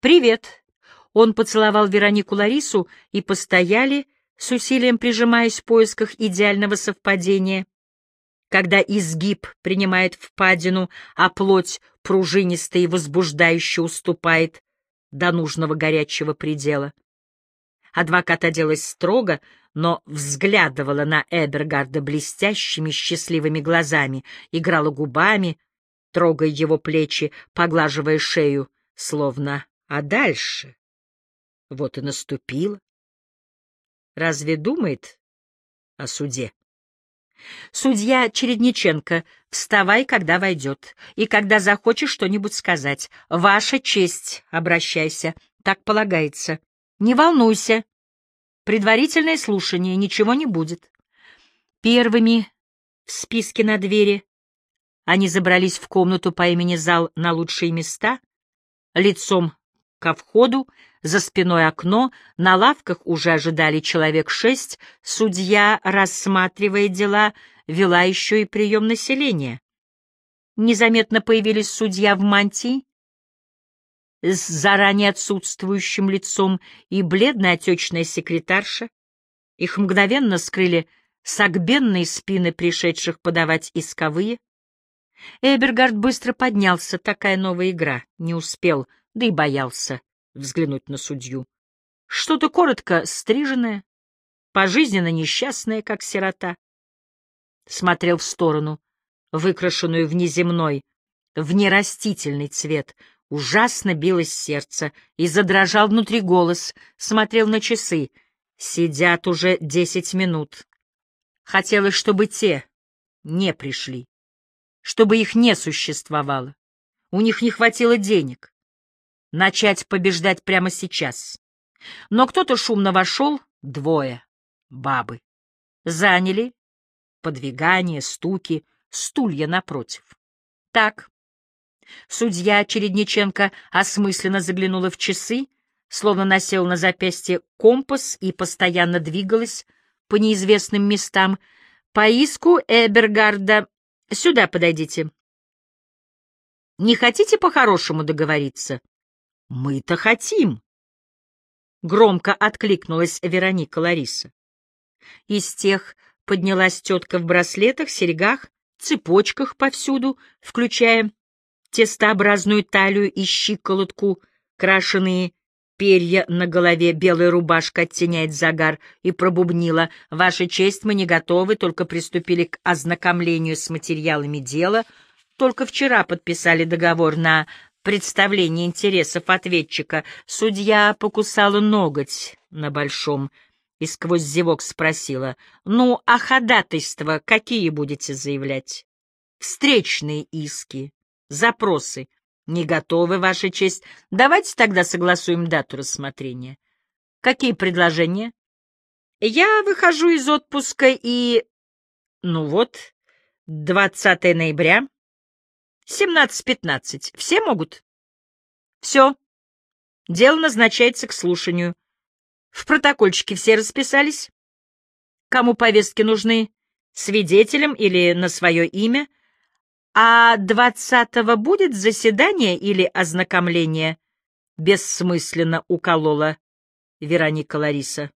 «Привет!» Он поцеловал Веронику Ларису и постояли, с усилием прижимаясь в поисках идеального совпадения. Когда изгиб принимает впадину, а плоть пружинисто и возбуждающе уступает до нужного горячего предела. Адвокат оделась строго, но взглядывала на Эбергарда блестящими счастливыми глазами, играла губами, трогая его плечи, поглаживая шею, словно «а дальше?» Вот и наступило. Разве думает о суде? Судья Чередниченко, вставай, когда войдет, и когда захочешь что-нибудь сказать. Ваша честь, обращайся, так полагается. Не волнуйся. Предварительное слушание, ничего не будет. Первыми в списке на двери они забрались в комнату по имени зал на лучшие места, лицом ко входу, за спиной окно, на лавках уже ожидали человек шесть, судья, рассматривая дела, вела еще и прием населения. Незаметно появились судья в мантии, с заранее отсутствующим лицом и бледная отечная секретарша. Их мгновенно скрыли согбенные спины пришедших подавать исковые. Эбергард быстро поднялся, такая новая игра, не успел, да и боялся взглянуть на судью. Что-то коротко стриженное, пожизненно несчастное, как сирота. Смотрел в сторону, выкрашенную в неземной, в нерастительный цвет. Ужасно билось сердце, и задрожал внутри голос, смотрел на часы. Сидят уже десять минут. Хотелось, чтобы те не пришли, чтобы их не существовало. У них не хватило денег начать побеждать прямо сейчас. Но кто-то шумно вошел, двое, бабы. Заняли подвигание, стуки, стулья напротив. Так. Судья Чередниченко осмысленно заглянула в часы, словно носил на запястье компас и постоянно двигалась по неизвестным местам. По иску Эбергарда сюда подойдите. Не хотите по-хорошему договориться? Мы-то хотим. Громко откликнулась Вероника Лариса. Из тех поднялась тетка в браслетах, серьгах, цепочках повсюду, включая тестообразную талию и щиколотку, крашеные перья на голове, белая рубашка оттеняет загар, и пробубнила. «Ваша честь, мы не готовы, только приступили к ознакомлению с материалами дела, только вчера подписали договор на представление интересов ответчика, судья покусала ноготь на большом и сквозь зевок спросила, «Ну, а ходатайства какие будете заявлять? Встречные иски, запросы. Не готовы, Ваша честь. Давайте тогда согласуем дату рассмотрения. Какие предложения? Я выхожу из отпуска и... Ну вот, 20 ноября, Семнадцать-пятнадцать. Все могут? Все. Дело назначается к слушанию. В протокольчике все расписались? Кому повестки нужны? Свидетелям или на свое имя? А двадцатого будет заседание или ознакомление? Бессмысленно уколола Вероника Лариса.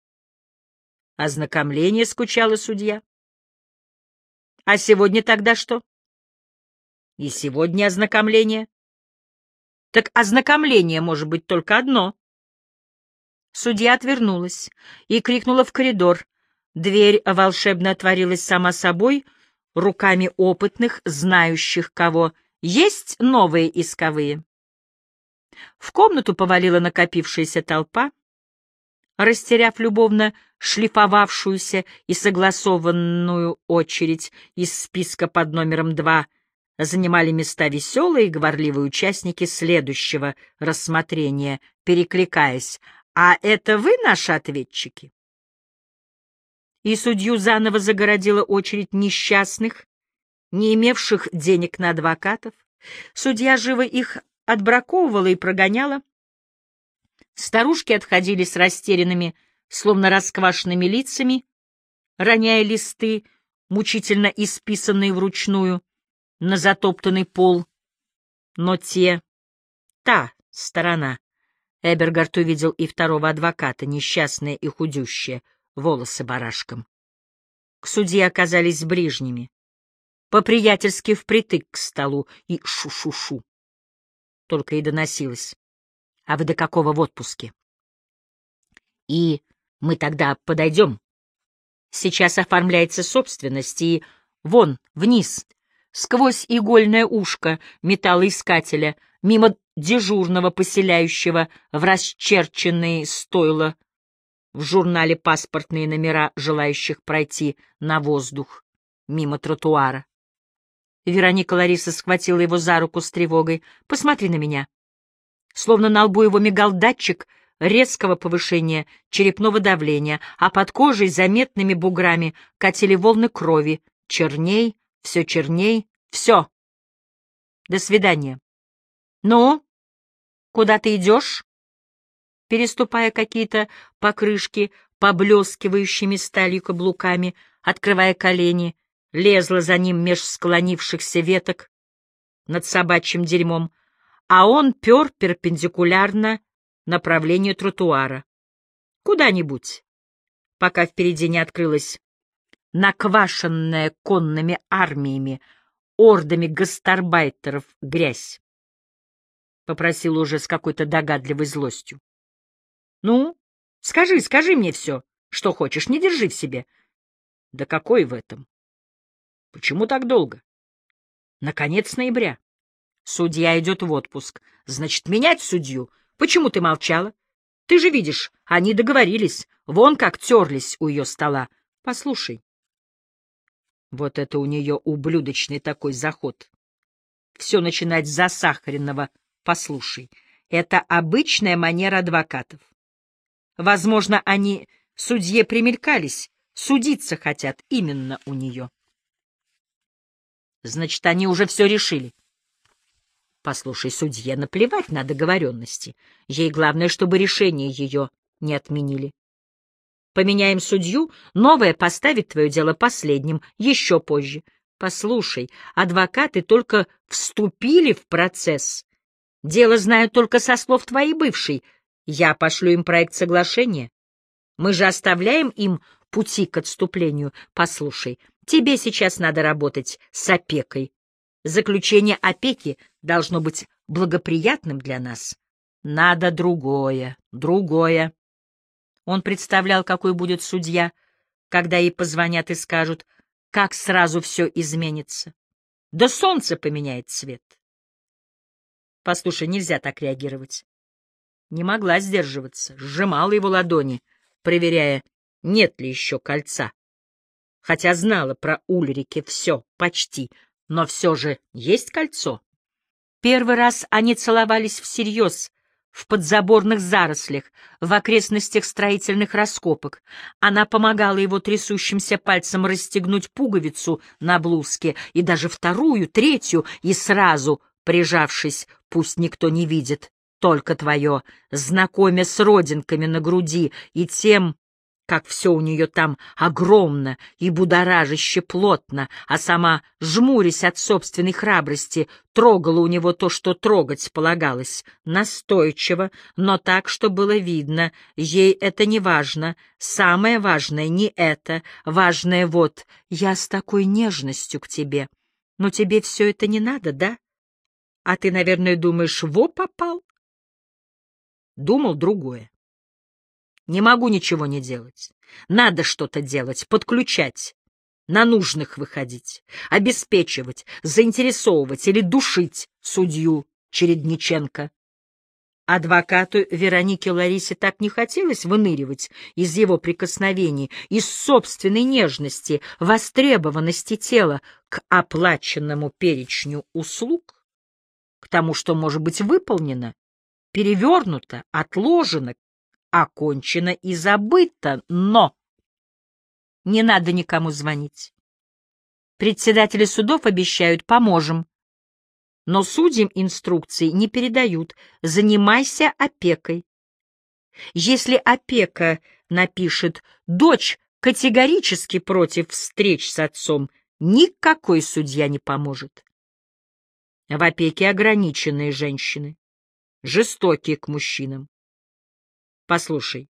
Ознакомление, скучала судья. А сегодня тогда что? И сегодня ознакомление. Так ознакомление может быть только одно. Судья отвернулась и крикнула в коридор. Дверь волшебно отворилась сама собой, руками опытных, знающих кого. Есть новые исковые. В комнату повалила накопившаяся толпа, растеряв любовно шлифовавшуюся и согласованную очередь из списка под номером два — занимали места веселые и говорливые участники следующего рассмотрения, перекликаясь «А это вы наши ответчики?» И судью заново загородила очередь несчастных, не имевших денег на адвокатов. Судья живо их отбраковывала и прогоняла. Старушки отходили с растерянными, словно расквашенными лицами, роняя листы, мучительно исписанные вручную, на затоптанный пол, но те, та сторона, Эбергард увидел и второго адвоката, несчастное и худющее, волосы барашком. К судье оказались ближними, по-приятельски впритык к столу и шу-шу-шу. Только и доносилось. А вы до какого в отпуске? И мы тогда подойдем. Сейчас оформляется собственность, и вон, вниз, сквозь игольное ушко металлоискателя, мимо дежурного, поселяющего в расчерченные стойла, в журнале паспортные номера желающих пройти на воздух, мимо тротуара. Вероника Лариса схватила его за руку с тревогой. «Посмотри на меня». Словно на лбу его мигал датчик резкого повышения черепного давления, а под кожей заметными буграми катили волны крови. Черней, все черней, все. До свидания. «Ну, куда ты идешь?» Переступая какие-то покрышки, поблескивающими сталью каблуками, открывая колени, лезла за ним меж склонившихся веток над собачьим дерьмом, а он пер перпендикулярно направлению тротуара. Куда-нибудь, пока впереди не открылась наквашенная конными армиями, ордами гастарбайтеров грязь. Попросил уже с какой-то догадливой злостью. — Ну, скажи, скажи мне все, что хочешь, не держи в себе. — Да какой в этом? Почему так долго? Наконец ноября. Судья идет в отпуск. Значит, менять судью? Почему ты молчала? Ты же видишь, они договорились. Вон как терлись у ее стола. Послушай. Вот это у нее ублюдочный такой заход. Все начинать с засахаренного «послушай». Это обычная манера адвокатов. Возможно, они судье примелькались, судиться хотят именно у нее. Значит, они уже все решили. Послушай, судье, наплевать на договоренности. Ей главное, чтобы решение ее не отменили. Поменяем судью, новое поставит твое дело последним, еще позже. Послушай, адвокаты только вступили в процесс. Дело знают только со слов твоей бывшей. Я пошлю им проект соглашения. Мы же оставляем им пути к отступлению. Послушай, тебе сейчас надо работать с опекой. Заключение опеки должно быть благоприятным для нас. Надо другое, другое. Он представлял, какой будет судья, когда ей позвонят и скажут, как сразу все изменится. Да солнце поменяет цвет. Послушай, нельзя так реагировать. Не могла сдерживаться, сжимала его ладони, проверяя, нет ли еще кольца. Хотя знала про Ульрике все, почти, но все же есть кольцо. Первый раз они целовались всерьез, в подзаборных зарослях, в окрестностях строительных раскопок. Она помогала его трясущимся пальцем расстегнуть пуговицу на блузке и даже вторую, третью, и сразу, прижавшись, пусть никто не видит, только твое, знакомя с родинками на груди и тем, как все у нее там огромно и будоражище плотно, а сама, жмурясь от собственной храбрости, трогала у него то, что трогать полагалось, настойчиво, но так, что было видно, ей это не важно, самое важное не это, важное вот, я с такой нежностью к тебе, но тебе все это не надо, да? А ты, наверное, думаешь, во попал? Думал другое. Не могу ничего не делать. Надо что-то делать, подключать, на нужных выходить, обеспечивать, заинтересовывать или душить судью Чередниченко. Адвокату Веронике Ларисе так не хотелось выныривать из его прикосновений, из собственной нежности, востребованности тела к оплаченному перечню услуг, к тому, что может быть выполнено, перевернуто, отложено, окончено и забыто, но... Не надо никому звонить. Председатели судов обещают «поможем». Но судьям инструкции не передают «занимайся опекой». Если опека напишет «дочь категорически против встреч с отцом», никакой судья не поможет. В опеке ограниченные женщины, жестокие к мужчинам. Послушай,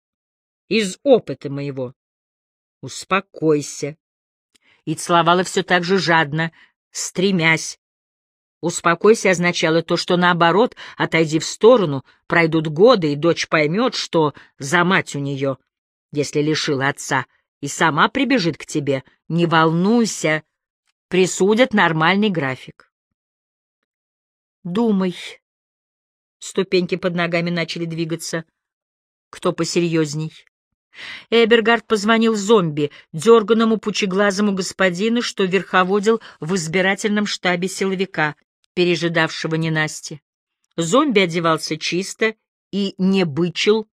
из опыта моего. Успокойся. И целовала все так же жадно, стремясь. Успокойся означало то, что наоборот, отойди в сторону, пройдут годы, и дочь поймет, что за мать у нее, если лишила отца, и сама прибежит к тебе. Не волнуйся, присудят нормальный график. Думай. Ступеньки под ногами начали двигаться. Кто посерьезней? Эбергард позвонил зомби, дерганному пучеглазому господину, что верховодил в избирательном штабе силовика, пережидавшего ненасти. Зомби одевался чисто и не бычил,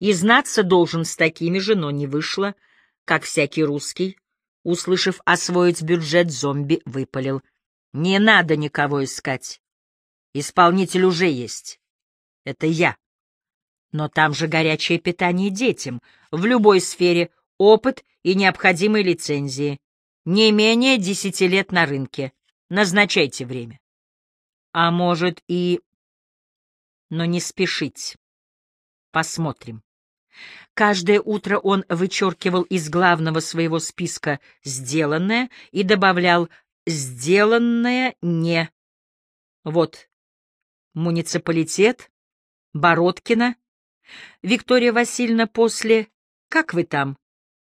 и знаться должен с такими же, но не вышло, как всякий русский. Услышав освоить бюджет, зомби выпалил. «Не надо никого искать. Исполнитель уже есть. Это я. Но там же горячее питание детям, в любой сфере, опыт и необходимые лицензии. Не менее десяти лет на рынке. Назначайте время. А может и... Но не спешить. Посмотрим. Каждое утро он вычеркивал из главного своего списка «сделанное» и добавлял «сделанное не». Вот, муниципалитет, Бородкина, Виктория Васильевна после «Как вы там?»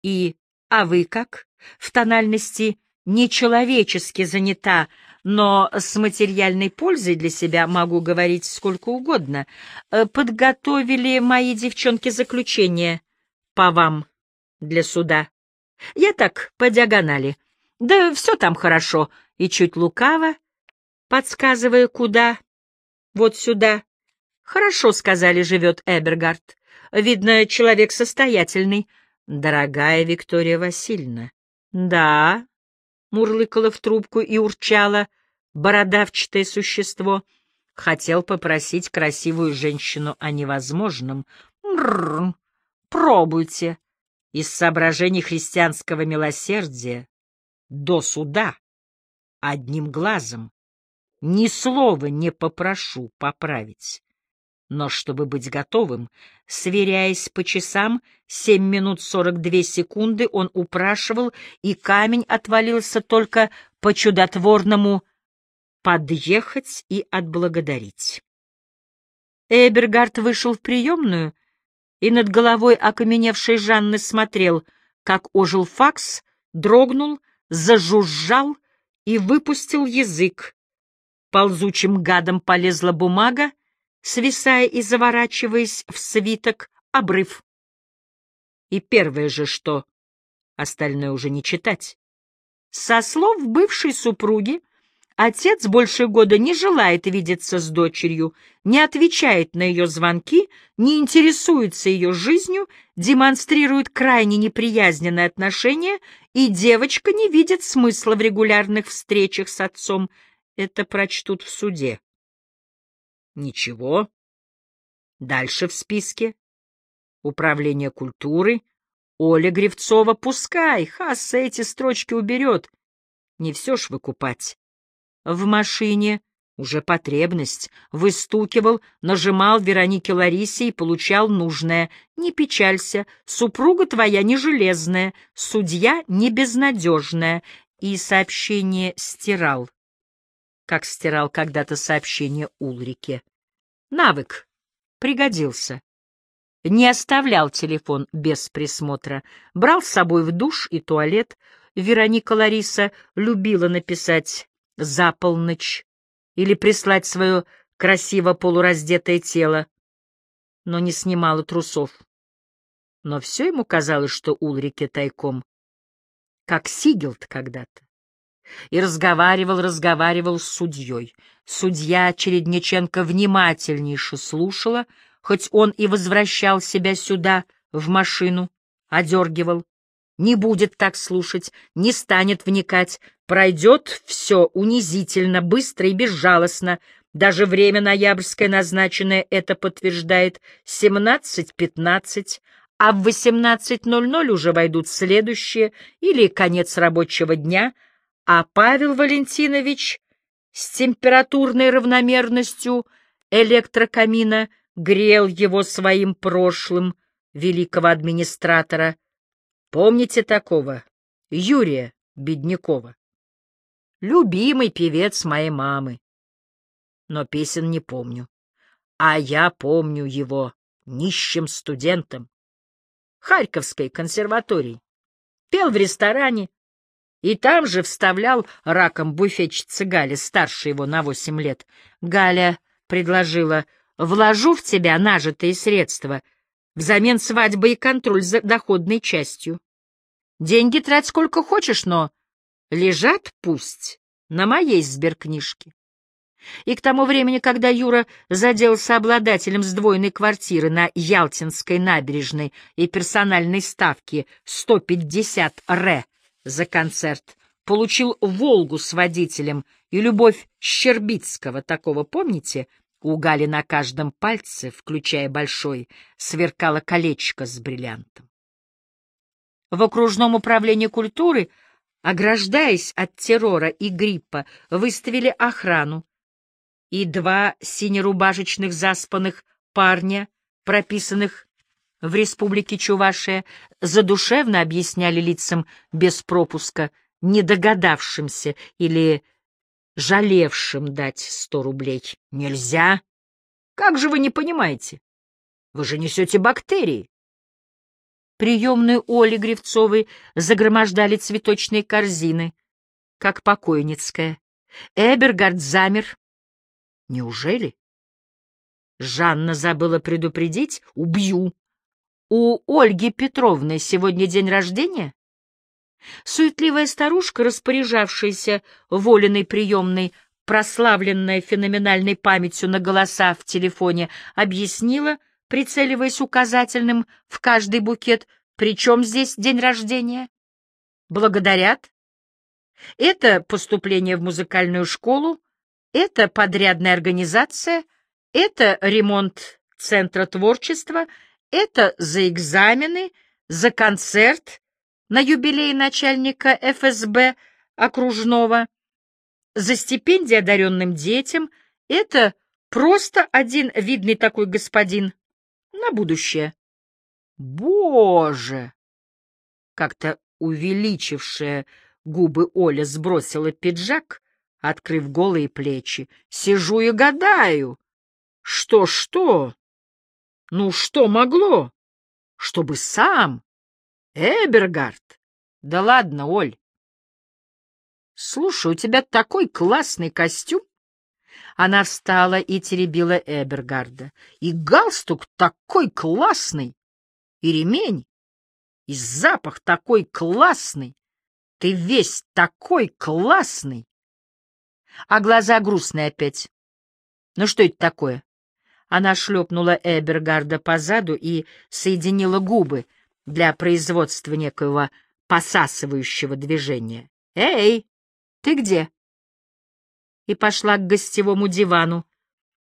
и «А вы как?» в тональности «нечеловечески занята», но с материальной пользой для себя могу говорить сколько угодно. Э, подготовили мои девчонки заключение по вам для суда. Я так, по диагонали. Да все там хорошо, и чуть лукаво, подсказывая, куда. Вот сюда. Хорошо, сказали, живет Эбергард. Видно, человек состоятельный. Дорогая Виктория Васильевна. Да, мурлыкала в трубку и урчала бородавчатое существо. Хотел попросить красивую женщину о невозможном. Мрррр, пробуйте. Из соображений христианского милосердия до суда одним глазом ни слова не попрошу поправить но чтобы быть готовым, сверяясь по часам, семь минут сорок две секунды он упрашивал, и камень отвалился только по чудотворному подъехать и отблагодарить. Эбергард вышел в приемную, и над головой окаменевшей Жанны смотрел, как ожил факс, дрогнул, зажужжал и выпустил язык. Ползучим гадом полезла бумага, свисая и заворачиваясь в свиток, обрыв. И первое же что, остальное уже не читать. Со слов бывшей супруги, отец больше года не желает видеться с дочерью, не отвечает на ее звонки, не интересуется ее жизнью, демонстрирует крайне неприязненное отношение, и девочка не видит смысла в регулярных встречах с отцом. Это прочтут в суде. Ничего. Дальше в списке. Управление культуры. Оля Гривцова, пускай, Хасса эти строчки уберет. Не все ж выкупать. В машине уже потребность. Выстукивал, нажимал Веронике Ларисе и получал нужное. Не печалься, супруга твоя не железная, судья не безнадежная. И сообщение стирал как стирал когда-то сообщение Улрике. Навык пригодился. Не оставлял телефон без присмотра, брал с собой в душ и туалет. Вероника Лариса любила написать «за полночь» или прислать свое красиво полураздетое тело, но не снимала трусов. Но все ему казалось, что Улрике тайком, как Сигелд когда-то и разговаривал, разговаривал с судьей. Судья Чередниченко внимательнейше слушала, хоть он и возвращал себя сюда, в машину, одергивал. Не будет так слушать, не станет вникать, пройдет все унизительно, быстро и безжалостно. Даже время ноябрьское назначенное это подтверждает — 17.15, а в 18.00 уже войдут следующие или конец рабочего дня — а Павел Валентинович с температурной равномерностью электрокамина грел его своим прошлым, великого администратора. Помните такого? Юрия Беднякова. Любимый певец моей мамы. Но песен не помню. А я помню его нищим студентом. Харьковской консерватории. Пел в ресторане, и там же вставлял раком буфетчица Галя, старше его на восемь лет. Галя предложила «Вложу в тебя нажитые средства, взамен свадьбы и контроль за доходной частью. Деньги трать сколько хочешь, но лежат пусть на моей сберкнижке». И к тому времени, когда Юра заделался обладателем сдвоенной квартиры на Ялтинской набережной и персональной ставки 150 ре за концерт, получил «Волгу» с водителем и любовь Щербицкого, такого помните? У Гали на каждом пальце, включая большой, сверкало колечко с бриллиантом. В окружном управлении культуры, ограждаясь от террора и гриппа, выставили охрану, и два синерубашечных заспанных парня, прописанных в республике Чувашия, задушевно объясняли лицам без пропуска, не догадавшимся или жалевшим дать сто рублей. Нельзя. Как же вы не понимаете? Вы же несете бактерии. Приемную Оли Гривцовой загромождали цветочные корзины, как покойницкая. Эбергард замер, Неужели? Жанна забыла предупредить? Убью. У Ольги Петровны сегодня день рождения? Суетливая старушка, распоряжавшаяся воленной приемной, прославленная феноменальной памятью на голоса в телефоне, объяснила, прицеливаясь указательным в каждый букет, при чем здесь день рождения? Благодарят? Это поступление в музыкальную школу, это подрядная организация, это ремонт Центра творчества, это за экзамены, за концерт на юбилей начальника ФСБ окружного, за стипендии одаренным детям, это просто один видный такой господин на будущее. Боже! Как-то увеличившая губы Оля сбросила пиджак, открыв голые плечи. Сижу и гадаю. Что-что? Ну, что могло? Чтобы сам? Эбергард? Да ладно, Оль. Слушай, у тебя такой классный костюм. Она встала и теребила Эбергарда. И галстук такой классный. И ремень. И запах такой классный. Ты весь такой классный а глаза грустные опять. Ну что это такое? Она шлепнула Эбергарда по заду и соединила губы для производства некоего посасывающего движения. «Эй, ты где?» И пошла к гостевому дивану,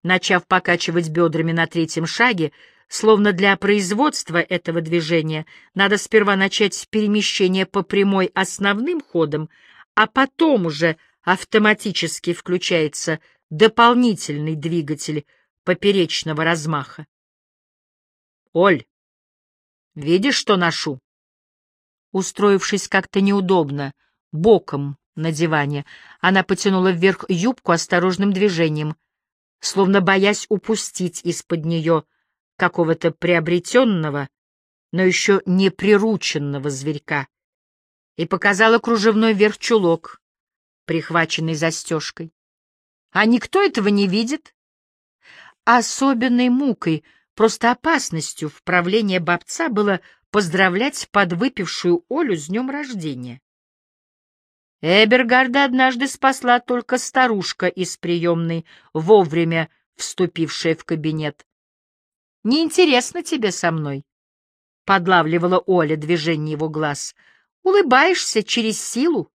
начав покачивать бедрами на третьем шаге, словно для производства этого движения надо сперва начать перемещение по прямой основным ходом, а потом уже автоматически включается дополнительный двигатель поперечного размаха. «Оль, видишь, что ношу?» Устроившись как-то неудобно, боком на диване, она потянула вверх юбку осторожным движением, словно боясь упустить из-под нее какого-то приобретенного, но еще не прирученного зверька, и показала кружевной верх чулок, прихваченный застежкой. А никто этого не видит. Особенной мукой, просто опасностью в правлении бабца было поздравлять подвыпившую Олю с днем рождения. Эбергарда однажды спасла только старушка из приемной, вовремя вступившая в кабинет. «Неинтересно тебе со мной», — подлавливала Оля движение его глаз. «Улыбаешься через силу,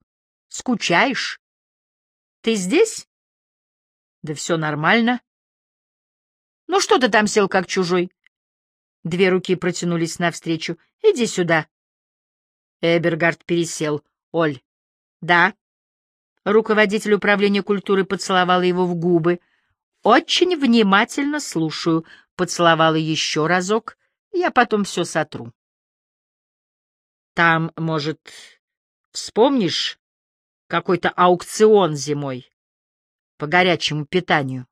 скучаешь. Ты здесь? Да все нормально. Ну что ты там сел как чужой? Две руки протянулись навстречу. Иди сюда. Эбергард пересел. Оль. Да. Руководитель управления культуры поцеловал его в губы. Очень внимательно слушаю. поцеловала еще разок, я потом все сотру. Там, может, вспомнишь какой-то аукцион зимой по горячему питанию?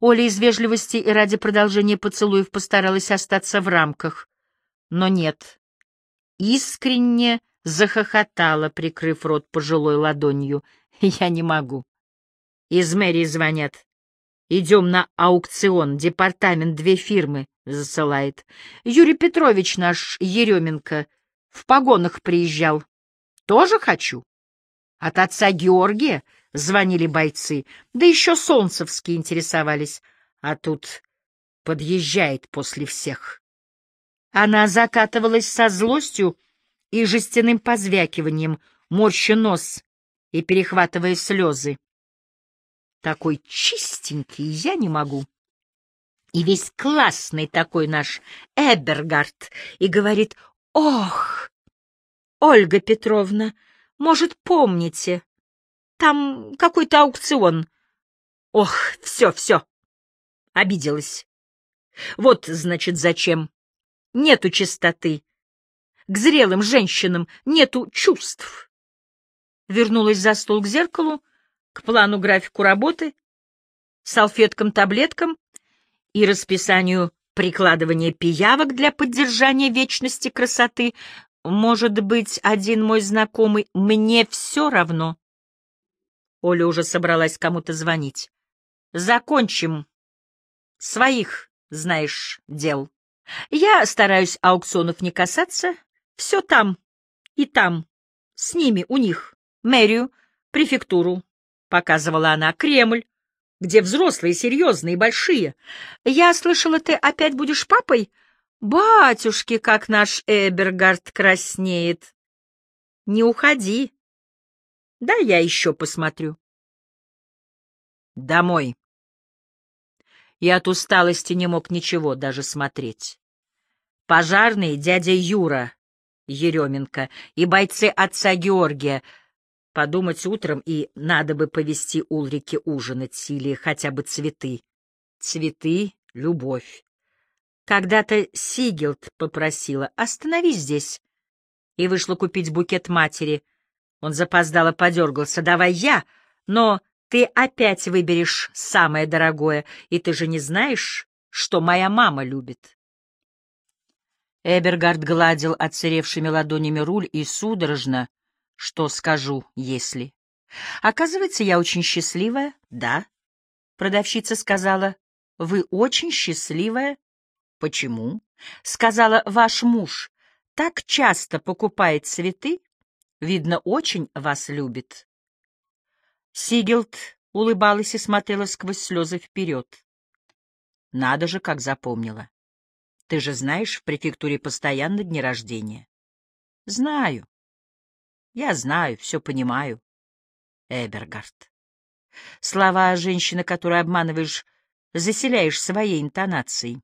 Оля из вежливости и ради продолжения поцелуев постаралась остаться в рамках. Но нет. Искренне захохотала, прикрыв рот пожилой ладонью. Я не могу. Из мэрии звонят. Идем на аукцион, департамент две фирмы засылает. Юрий Петрович наш, Еременко, в погонах приезжал. Тоже хочу. От отца Георгия звонили бойцы, да еще солнцевские интересовались. А тут подъезжает после всех. Она закатывалась со злостью и жестяным позвякиванием, морща нос и перехватывая слезы. Такой чистенький я не могу. И весь классный такой наш Эбергард, и говорит, ох, Ольга Петровна, может, помните, там какой-то аукцион. Ох, все, все. Обиделась. Вот, значит, зачем. Нету чистоты. К зрелым женщинам нету чувств. Вернулась за стол к зеркалу, к плану графику работы, салфеткам-таблеткам и расписанию прикладывания пиявок для поддержания вечности красоты, может быть, один мой знакомый, мне все равно. Оля уже собралась кому-то звонить. Закончим. Своих, знаешь, дел. Я стараюсь аукционов не касаться. Все там и там. С ними, у них. Мэрию, префектуру, показывала она, Кремль, где взрослые, серьезные, большие. Я слышала, ты опять будешь папой? Батюшки, как наш Эбергард краснеет. Не уходи. Да я еще посмотрю. Домой. И от усталости не мог ничего даже смотреть. Пожарный дядя Юра Еременко и бойцы отца Георгия подумать утром, и надо бы повести Улрике ужинать или хотя бы цветы. Цветы — любовь. Когда-то Сигелд попросила «Остановись здесь» и вышла купить букет матери. Он запоздало подергался «Давай я, но ты опять выберешь самое дорогое, и ты же не знаешь, что моя мама любит». Эбергард гладил отсыревшими ладонями руль и судорожно, что скажу, если... Оказывается, я очень счастливая, да? Продавщица сказала, вы очень счастливая, Почему? Сказала, ваш муж так часто покупает цветы, видно, очень вас любит. Сигелд улыбалась и смотрела сквозь слезы вперед. Надо же, как запомнила. Ты же знаешь, в префектуре постоянно дни рождения. Знаю. Я знаю, все понимаю. Эбергард. Слова женщины, которую обманываешь, заселяешь своей интонацией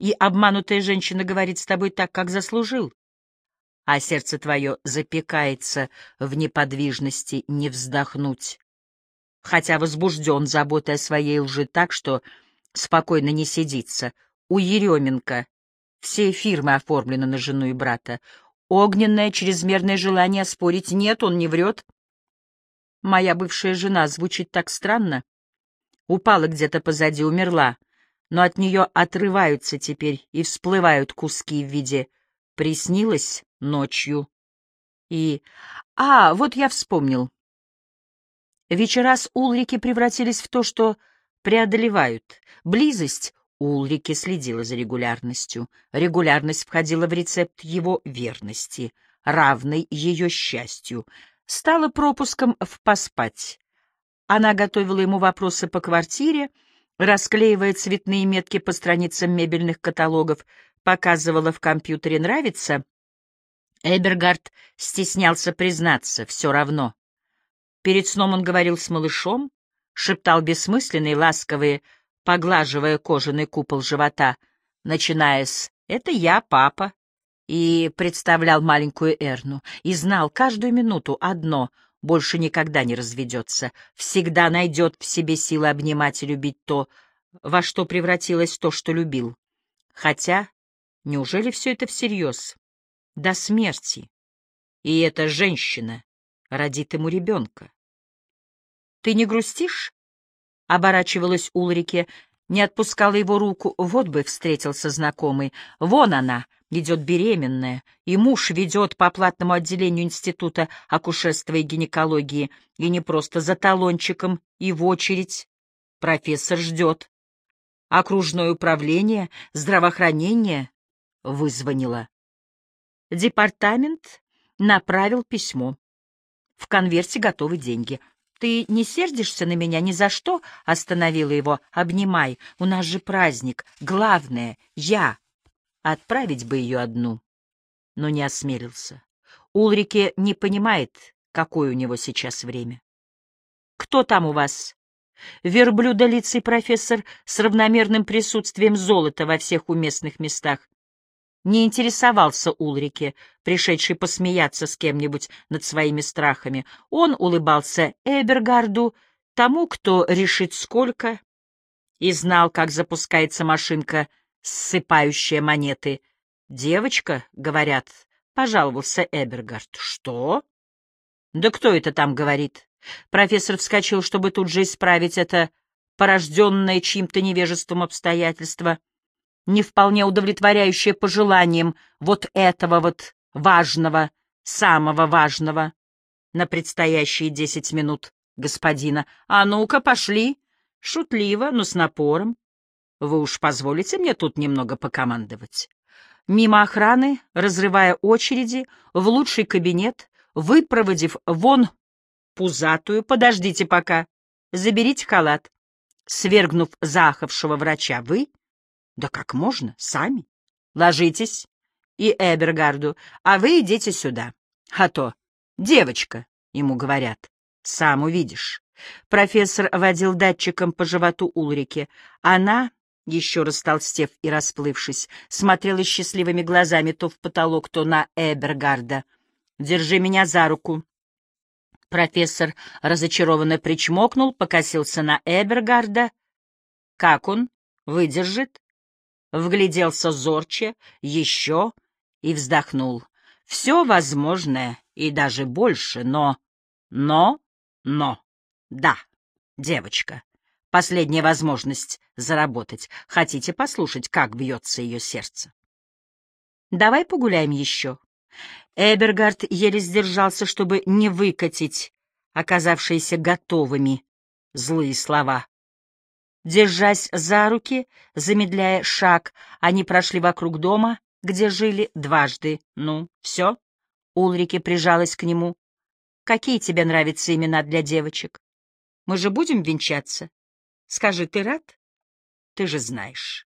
и обманутая женщина говорит с тобой так, как заслужил, а сердце твое запекается в неподвижности не вздохнуть, хотя возбужден заботой о своей лжи так, что спокойно не сидится. У Еременко все фирмы оформлены на жену и брата. Огненное чрезмерное желание спорить нет, он не врет. Моя бывшая жена звучит так странно. Упала где-то позади, умерла но от нее отрываются теперь и всплывают куски в виде «приснилось ночью». И «А, вот я вспомнил». Вечера с Улрики превратились в то, что преодолевают. Близость Улрики следила за регулярностью. Регулярность входила в рецепт его верности, равной ее счастью. Стала пропуском в поспать. Она готовила ему вопросы по квартире, расклеивая цветные метки по страницам мебельных каталогов, показывала в компьютере «Нравится?», Эбергард стеснялся признаться, все равно. Перед сном он говорил с малышом, шептал бессмысленные, ласковые, поглаживая кожаный купол живота, начиная с «Это я, папа», и представлял маленькую Эрну, и знал каждую минуту одно — больше никогда не разведется, всегда найдет в себе силы обнимать и любить то, во что превратилось то, что любил. Хотя, неужели все это всерьез? До смерти. И эта женщина родит ему ребенка. «Ты не грустишь?» — оборачивалась Улрике, не отпускала его руку. Вот бы встретился знакомый. Вон она, идет беременная, и муж ведет по платному отделению Института акушерства и гинекологии, и не просто за талончиком, и в очередь. Профессор ждет. Окружное управление здравоохранения вызвонило. Департамент направил письмо. В конверте готовы деньги. «Ты не сердишься на меня ни за что?» — остановила его. «Обнимай. У нас же праздник. Главное — я. Отправить бы ее одну». Но не осмелился. Улрике не понимает, какое у него сейчас время. «Кто там у вас?» Верблюдолицый профессор с равномерным присутствием золота во всех уместных местах не интересовался Улрике, пришедший посмеяться с кем-нибудь над своими страхами. Он улыбался Эбергарду, тому, кто решит сколько, и знал, как запускается машинка, ссыпающая монеты. «Девочка, — говорят, — пожаловался Эбергард. Что? Да кто это там говорит? Профессор вскочил, чтобы тут же исправить это порожденное чьим-то невежеством обстоятельство — не вполне удовлетворяющее пожеланиям вот этого вот важного, самого важного на предстоящие десять минут господина. А ну-ка, пошли. Шутливо, но с напором. Вы уж позволите мне тут немного покомандовать. Мимо охраны, разрывая очереди, в лучший кабинет, выпроводив вон пузатую, подождите пока, заберите халат. Свергнув заахавшего врача, вы да как можно? Сами. Ложитесь. И Эбергарду. А вы идите сюда. А то. Девочка, ему говорят. Сам увидишь. Профессор водил датчиком по животу Улрике. Она, еще раз толстев и расплывшись, смотрела счастливыми глазами то в потолок, то на Эбергарда. «Держи меня за руку». Профессор разочарованно причмокнул, покосился на Эбергарда. «Как он? Выдержит?» Вгляделся зорче, еще и вздохнул. Все возможное и даже больше, но... Но... Но... Да, девочка. Последняя возможность заработать. Хотите послушать, как бьется ее сердце? Давай погуляем еще. Эбергард еле сдержался, чтобы не выкатить оказавшиеся готовыми злые слова. Держась за руки, замедляя шаг, они прошли вокруг дома, где жили дважды. Ну, все? Улрике прижалась к нему. Какие тебе нравятся имена для девочек? Мы же будем венчаться. Скажи, ты рад? Ты же знаешь.